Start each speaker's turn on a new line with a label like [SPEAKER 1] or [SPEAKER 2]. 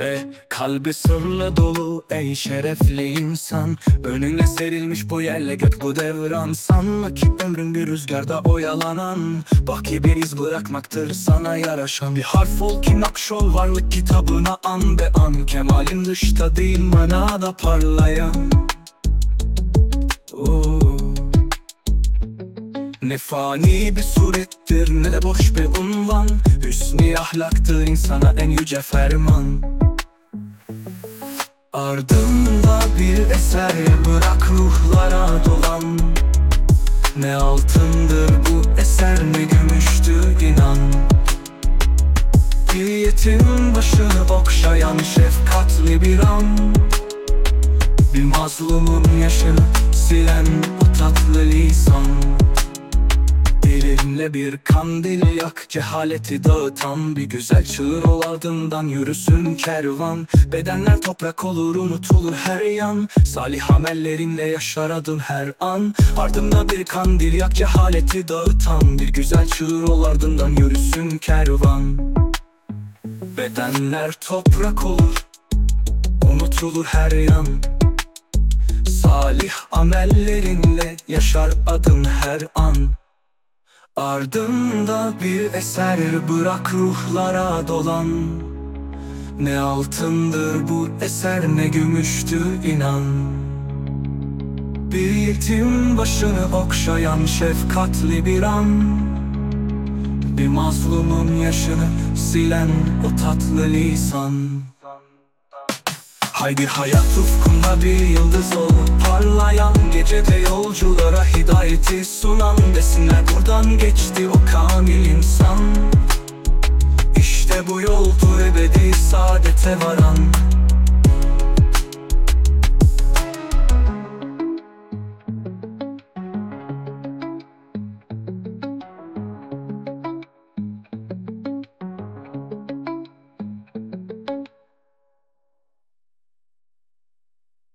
[SPEAKER 1] E, kalbi sırla dolu ey şerefli insan. Önüne serilmiş bu yerle gök bu devran. Sanma ki ömrün bir rüzgarda oyalanan. Bak ki bir iz bırakmaktır sana yaraşan. Bir harf ol ki nakşol varlık kitabına an. Be an Kemalin dışta değil manada parlayan. Oo. Ne fani bir surettir ne de boş bir unvan. Hüsnü ahlaktır insana en yüce ferman Ardında bir eser bırak ruhlara dolan. Ne altındır bu eser ne gümüştür inan. Bir yetim başını okşayan şefkatli bir an. Bir mazlumun yaşını silen o tatlı lisan Elimle bir kandil yak Cehaleti dağıtan bir güzel çığır ol ardından yürüsün kervan. Bedenler toprak olur unutulur her yan. Salih amellerinle yaşar adım her an. Ardında bir kandil yak cehaleti dağıtan Bir güzel çığır ol ardından yürüsün kervan. Bedenler toprak olur Unutulur her yan. Salih amellerinle yaşar adım her an Ardında bir eser bırak ruhlara dolan. Ne altındır bu eser ne gümüştü inan. Bir yetim başını okşayan şefkatli bir an. Bir mazlumun yaşını silen o tatlı lisan Haydi hayat ufkunda bir yıldız ol Parlayan gecede yolculara hidayeti sunan Desinler. Buradan geçti o kamil insan. İşte bu yoldu ebedi saadete varan.